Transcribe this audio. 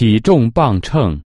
体重磅秤。